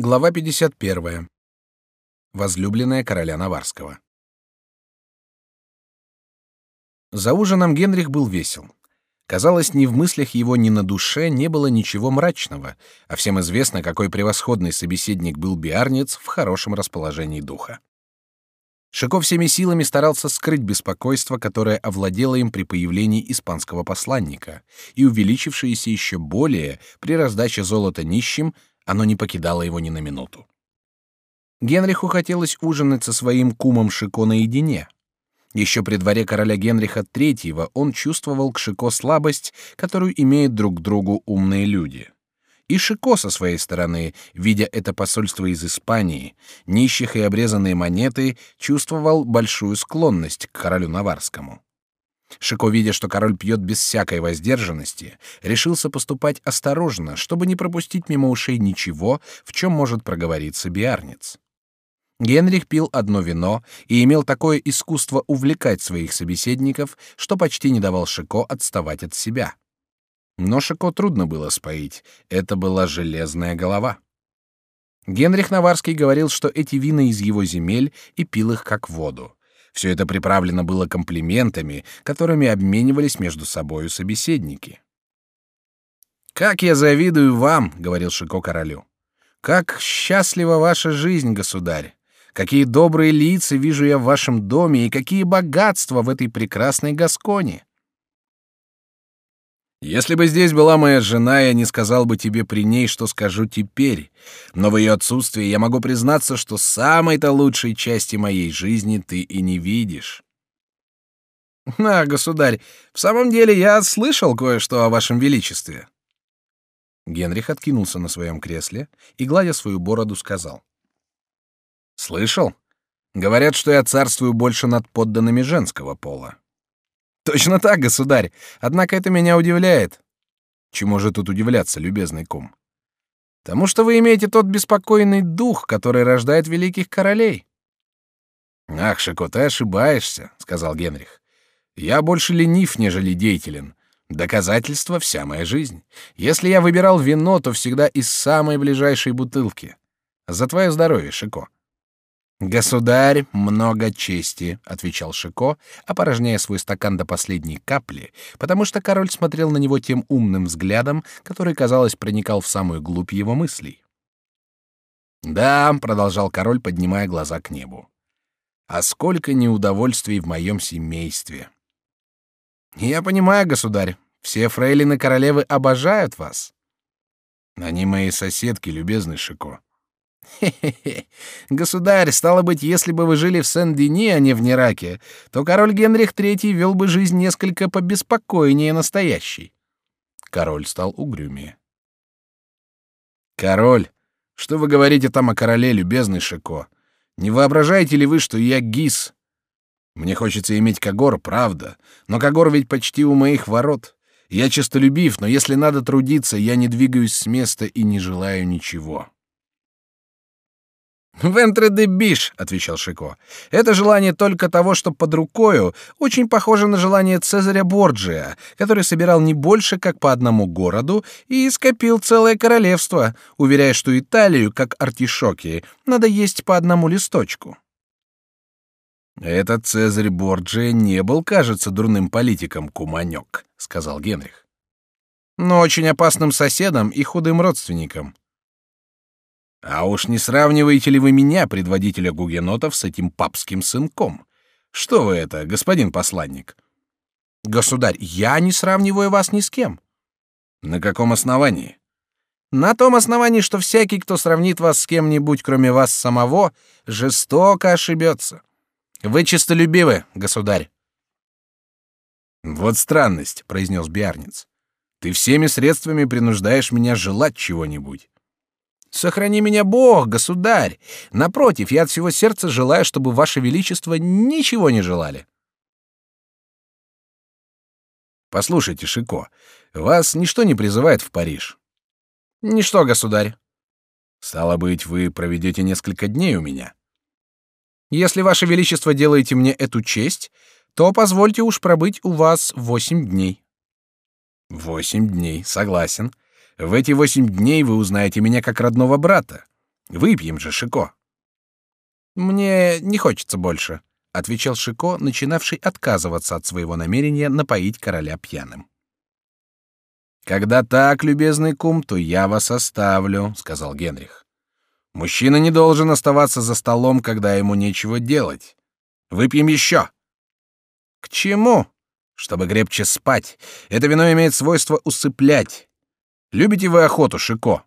Глава 51. Возлюбленная короля Наварского. За ужином Генрих был весел. Казалось, ни в мыслях его, ни на душе не было ничего мрачного, а всем известно, какой превосходный собеседник был Биарнец в хорошем расположении духа. Шико всеми силами старался скрыть беспокойство, которое овладело им при появлении испанского посланника, и увеличившееся еще более при раздаче золота нищим, оно не покидало его ни на минуту. Генриху хотелось ужинать со своим кумом Шико наедине. Еще при дворе короля Генриха III он чувствовал к Шико слабость, которую имеют друг к другу умные люди. И Шико со своей стороны, видя это посольство из Испании, нищих и обрезанные монеты, чувствовал большую склонность к королю Наварскому. Шико, видя, что король пьет без всякой воздержанности, решился поступать осторожно, чтобы не пропустить мимо ушей ничего, в чем может проговориться биарнец. Генрих пил одно вино и имел такое искусство увлекать своих собеседников, что почти не давал Шико отставать от себя. Но Шико трудно было споить, это была железная голова. Генрих Наварский говорил, что эти вина из его земель и пил их как воду. Все это приправлено было комплиментами, которыми обменивались между собою собеседники. «Как я завидую вам!» — говорил Шико королю. «Как счастлива ваша жизнь, государь! Какие добрые лица вижу я в вашем доме и какие богатства в этой прекрасной Гасконе!» Если бы здесь была моя жена, я не сказал бы тебе при ней, что скажу теперь. Но в ее отсутствии я могу признаться, что самой-то лучшей части моей жизни ты и не видишь. На, государь, в самом деле я слышал кое-что о вашем величестве. Генрих откинулся на своем кресле и, гладя свою бороду, сказал: "Слышал? Говорят, что я царствую больше над подданными женского пола. Точно так, государь. Однако это меня удивляет. Чему же тут удивляться, любезный кум? Тому, что вы имеете тот беспокойный дух, который рождает великих королей. Ах, Шико, ты ошибаешься, сказал Генрих. Я больше ленив, нежели деятелен. Доказательство вся моя жизнь. Если я выбирал вино, то всегда из самой ближайшей бутылки. За твое здоровье, Шико. Государь, много чести, отвечал Шико, опорожняя свой стакан до последней капли, потому что король смотрел на него тем умным взглядом, который, казалось, проникал в самую глубь его мыслей. Да, продолжал король, поднимая глаза к небу. А сколько неудовольствий в моем семействе. Я понимаю, государь. Все фрейлины королевы обожают вас. Они мои соседки, любезный Шико. Хе-хе-хе. Государь, стало быть, если бы вы жили в Сен-Дени, а не в Нераке, то король Генрих III вел бы жизнь несколько побеспокойнее настоящей. Король стал угрюмее. Король, что вы говорите там о короле, любезный Шико? Не воображаете ли вы, что я гис? Мне хочется иметь Кагор, правда, но Кагор ведь почти у моих ворот. Я честолюбив, но если надо трудиться, я не двигаюсь с места и не желаю ничего. «Вентре де биш», — отвечал Шико. «Это желание только того, что под рукою, очень похоже на желание Цезаря Борджия, который собирал не больше, как по одному городу, и скопил целое королевство, уверяя, что Италию, как артишоки, надо есть по одному листочку». «Этот Цезарь Борджия не был, кажется, дурным политиком, куманек», — сказал Генрих. «Но очень опасным соседом и худым родственником». А уж не сравниваете ли вы меня, предводителя гугенотов, с этим папским сынком? Что вы это, господин посланник? Государь, я не сравниваю вас ни с кем. На каком основании? На том основании, что всякий, кто сравнит вас с кем-нибудь, кроме вас самого, жестоко ошибется. Вы честолюбивы, государь. Вот странность, произнес Биарниц. Ты всеми средствами принуждаешь меня желать чего-нибудь. Сохрани меня Бог, государь. Напротив, я от всего сердца желаю, чтобы ваше величество ничего не желали. Послушайте, Шико, вас ничто не призывает в Париж. Ничто, государь. Стало быть, вы проведете несколько дней у меня. Если ваше величество делаете мне эту честь, то позвольте уж пробыть у вас восемь дней. Восемь дней, согласен. В эти восемь дней вы узнаете меня как родного брата. Выпьем же, Шико. Мне не хочется больше, отвечал Шико, начинавший отказываться от своего намерения напоить короля пьяным. Когда так, любезный кум, то я вас оставлю, сказал Генрих. Мужчина не должен оставаться за столом, когда ему нечего делать. Выпьем еще. К чему? Чтобы крепче спать. Это вино имеет свойство усыплять. Любите вы охоту, Шико?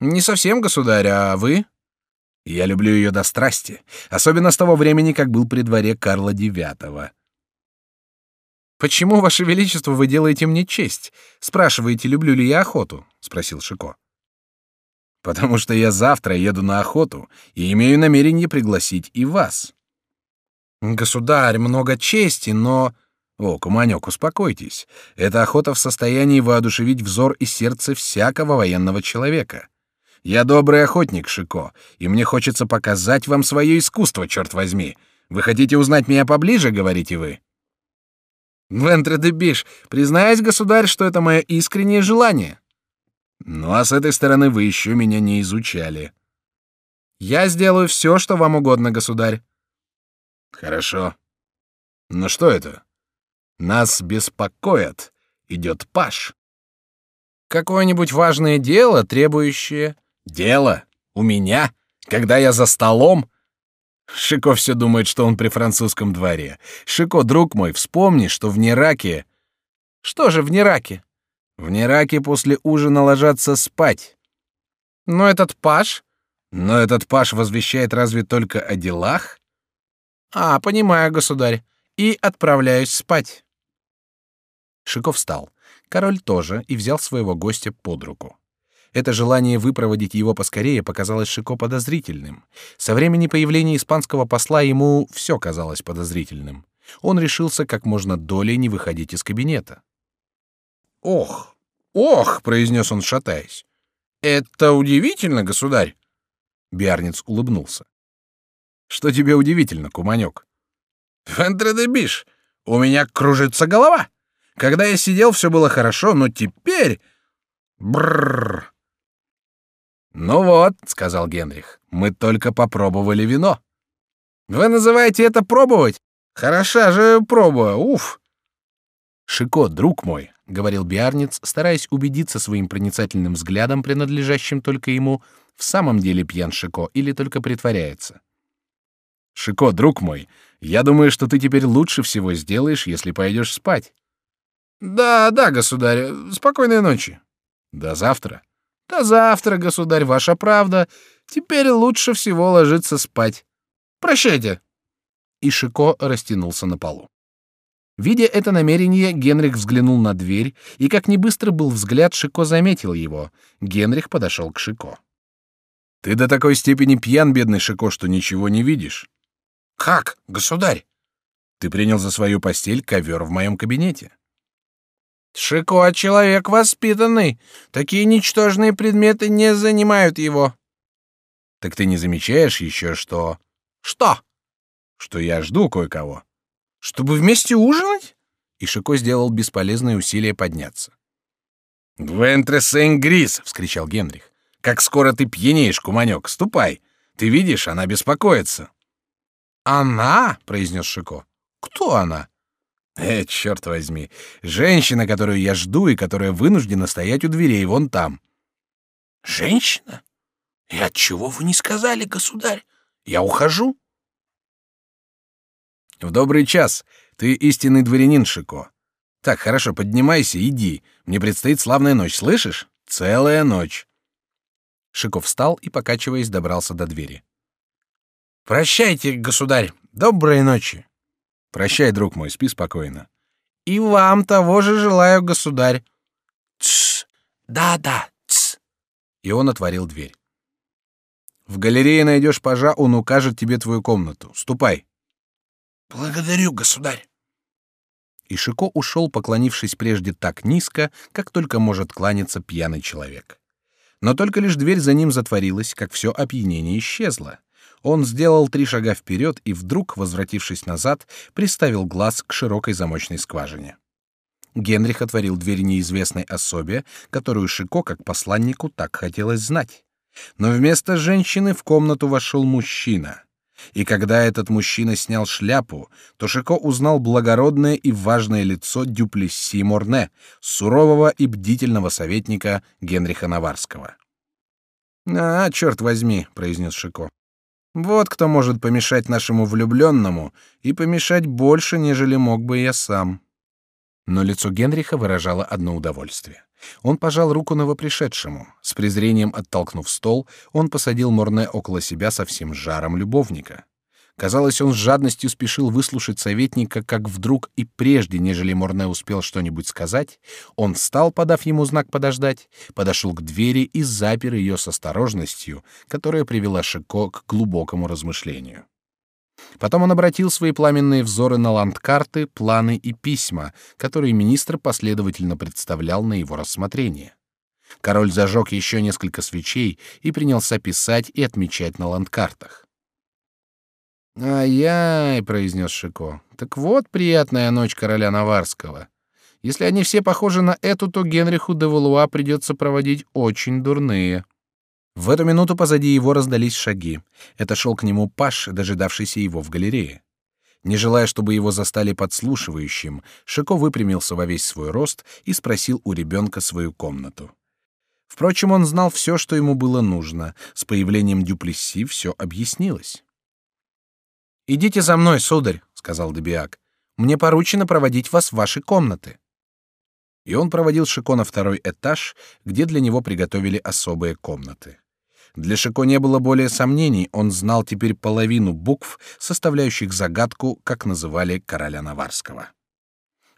Не совсем, государь, а вы? Я люблю ее до страсти, особенно с того времени, как был при дворе Карла IX. Почему, ваше величество, вы делаете мне честь? Спрашиваете, люблю ли я охоту? спросил Шико. Потому что я завтра еду на охоту и имею намерение пригласить и вас. Государь, много чести, но о, куманек, успокойтесь. Эта охота в состоянии воодушевить взор и сердце всякого военного человека. Я добрый охотник, Шико, и мне хочется показать вам свое искусство, черт возьми. Вы хотите узнать меня поближе, говорите вы? Вентре де Биш, признаюсь, государь, что это мое искреннее желание. Ну а с этой стороны вы еще меня не изучали. Я сделаю все, что вам угодно, государь. Хорошо. Но что это? Нас беспокоит. Идет паш. Какое-нибудь важное дело, требующее... Дело? У меня? Когда я за столом? Шико все думает, что он при французском дворе. Шико, друг мой, вспомни, что в Нераке... Что же в Нераке? В Нераке после ужина ложатся спать. Но этот паш... Но этот паш возвещает разве только о делах? А, понимаю, государь. И отправляюсь спать. Шиков встал. Король тоже и взял своего гостя под руку. Это желание выпроводить его поскорее показалось Шико подозрительным. Со времени появления испанского посла ему все казалось подозрительным. Он решился как можно долей не выходить из кабинета. «Ох, ох!» — произнес он, шатаясь. «Это удивительно, государь!» Биарниц улыбнулся. «Что тебе удивительно, куманек?» «Вентре де Биш, у меня кружится голова!» Когда я сидел, все было хорошо, но теперь... Бррр. «Ну вот», — сказал Генрих, — «мы только попробовали вино». «Вы называете это пробовать? Хороша же проба, уф!» «Шико, друг мой», — говорил Биарниц, стараясь убедиться своим проницательным взглядом, принадлежащим только ему, в самом деле пьян Шико или только притворяется. «Шико, друг мой, я думаю, что ты теперь лучше всего сделаешь, если пойдешь спать. Да, да, государь. Спокойной ночи. До завтра. До завтра, государь, ваша правда. Теперь лучше всего ложиться спать. Прощайте. И Шико растянулся на полу. Видя это намерение, Генрих взглянул на дверь, и как ни быстро был взгляд, Шико заметил его. Генрих подошел к Шико. Ты до такой степени пьян, бедный Шико, что ничего не видишь. Как, государь? Ты принял за свою постель ковер в моем кабинете. Шико человек воспитанный. Такие ничтожные предметы не занимают его. Так ты не замечаешь еще, что... Что? Что я жду кое-кого. Чтобы вместе ужинать? И Шико сделал бесполезное усилие подняться. «Гвентре Сен-Грис!» — вскричал Генрих. «Как скоро ты пьянеешь, куманек! Ступай! Ты видишь, она беспокоится!» «Она?» — произнес Шико. «Кто она?» Э, черт возьми, женщина, которую я жду и которая вынуждена стоять у дверей вон там. Женщина? И от чего вы не сказали, государь? Я ухожу. В добрый час. Ты истинный дворянин, Шико. Так, хорошо, поднимайся, иди. Мне предстоит славная ночь, слышишь? Целая ночь. Шико встал и, покачиваясь, добрался до двери. Прощайте, государь. Доброй ночи. Прощай, друг мой, спи спокойно. И вам того же желаю, государь. Тс. Да-да, тс. И он отворил дверь. В галерее найдешь пажа, он укажет тебе твою комнату. Ступай. Благодарю, государь. И Шико ушел, поклонившись прежде так низко, как только может кланяться пьяный человек. Но только лишь дверь за ним затворилась, как все опьянение исчезло. Он сделал три шага вперед и вдруг, возвратившись назад, приставил глаз к широкой замочной скважине. Генрих отворил дверь неизвестной особе, которую Шико, как посланнику, так хотелось знать. Но вместо женщины в комнату вошел мужчина. И когда этот мужчина снял шляпу, то Шико узнал благородное и важное лицо Дюплесси Морне, сурового и бдительного советника Генриха Наварского. «А, черт возьми», — произнес Шико. «Вот кто может помешать нашему влюбленному и помешать больше, нежели мог бы я сам». Но лицо Генриха выражало одно удовольствие. Он пожал руку новопришедшему. С презрением оттолкнув стол, он посадил Морне около себя со всем жаром любовника. Казалось, он с жадностью спешил выслушать советника, как вдруг и прежде, нежели Морне успел что-нибудь сказать, он встал, подав ему знак подождать, подошел к двери и запер ее с осторожностью, которая привела Шико к глубокому размышлению. Потом он обратил свои пламенные взоры на ландкарты, планы и письма, которые министр последовательно представлял на его рассмотрение. Король зажег еще несколько свечей и принялся писать и отмечать на ландкартах. «Ай-яй», — произнес Шико, — «так вот приятная ночь короля Наварского. Если они все похожи на эту, то Генриху де Валуа придется проводить очень дурные». В эту минуту позади его раздались шаги. Это шел к нему Паш, дожидавшийся его в галерее. Не желая, чтобы его застали подслушивающим, Шико выпрямился во весь свой рост и спросил у ребенка свою комнату. Впрочем, он знал все, что ему было нужно. С появлением Дюплесси все объяснилось. «Идите за мной, сударь», — сказал Дебиак. «Мне поручено проводить вас в ваши комнаты». И он проводил Шико на второй этаж, где для него приготовили особые комнаты. Для Шико не было более сомнений, он знал теперь половину букв, составляющих загадку, как называли короля Наварского.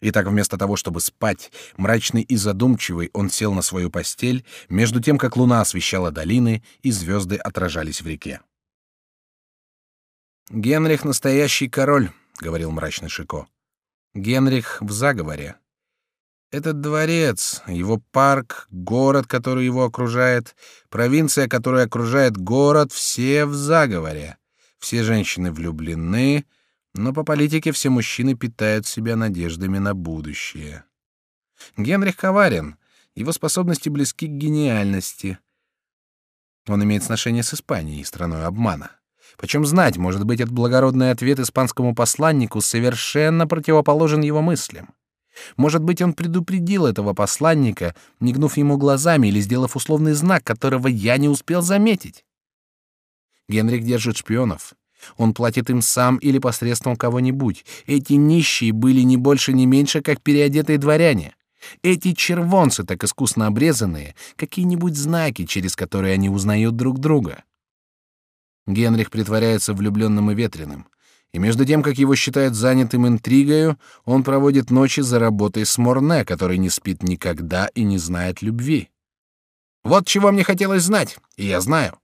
Итак, вместо того, чтобы спать, мрачный и задумчивый, он сел на свою постель, между тем, как луна освещала долины и звезды отражались в реке. «Генрих — настоящий король», — говорил мрачный Шико. «Генрих в заговоре. Этот дворец, его парк, город, который его окружает, провинция, которая окружает город, все в заговоре. Все женщины влюблены, но по политике все мужчины питают себя надеждами на будущее. Генрих коварен, его способности близки к гениальности. Он имеет сношение с Испанией, страной обмана. Почем знать, может быть, этот благородный ответ испанскому посланнику совершенно противоположен его мыслям. Может быть, он предупредил этого посланника, мигнув ему глазами или сделав условный знак, которого я не успел заметить. Генрих держит шпионов. Он платит им сам или посредством кого-нибудь. Эти нищие были не больше, не меньше, как переодетые дворяне. Эти червонцы, так искусно обрезанные, какие-нибудь знаки, через которые они узнают друг друга. Генрих притворяется влюбленным и ветреным. И между тем, как его считают занятым интригою, он проводит ночи за работой с Морне, который не спит никогда и не знает любви. Вот чего мне хотелось знать, и я знаю.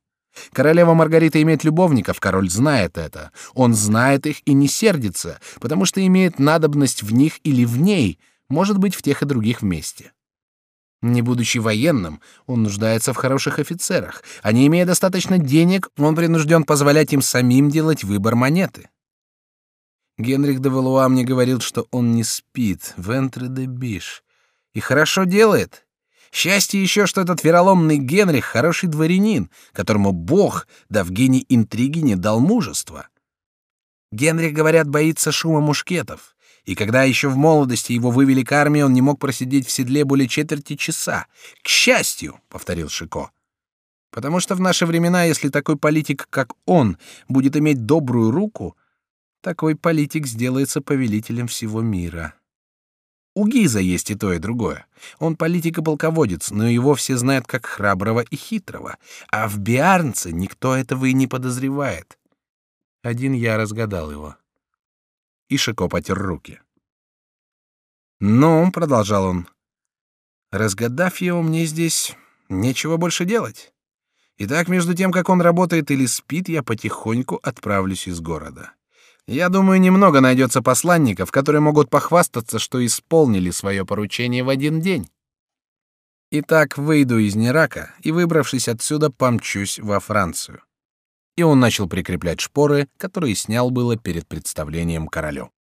Королева Маргарита имеет любовников, король знает это. Он знает их и не сердится, потому что имеет надобность в них или в ней, может быть, в тех и других вместе. Не будучи военным, он нуждается в хороших офицерах, а не имея достаточно денег, он принужден позволять им самим делать выбор монеты. Генрих де Валуа мне говорил, что он не спит, вентре де биш. И хорошо делает. Счастье еще, что этот вероломный Генрих хороший дворянин, которому Бог, дав гений интриги, не дал мужества. Генрих, говорят, боится шума мушкетов. И когда еще в молодости его вывели к армии, он не мог просидеть в седле более четверти часа. К счастью, повторил Шико. Потому что в наши времена, если такой политик, как он, будет иметь добрую руку, такой политик сделается повелителем всего мира. У Гиза есть и то, и другое. Он политик и полководец, но его все знают как храброго и хитрого, а в Биарнце никто этого и не подозревает. Один я разгадал его. И Шико потер руки. «Ну», — продолжал он, — «разгадав его, мне здесь нечего больше делать. Итак, между тем, как он работает или спит, я потихоньку отправлюсь из города. Я думаю, немного найдется посланников, которые могут похвастаться, что исполнили свое поручение в один день. Итак, выйду из Нерака и, выбравшись отсюда, помчусь во Францию. И он начал прикреплять шпоры, которые снял было перед представлением королю.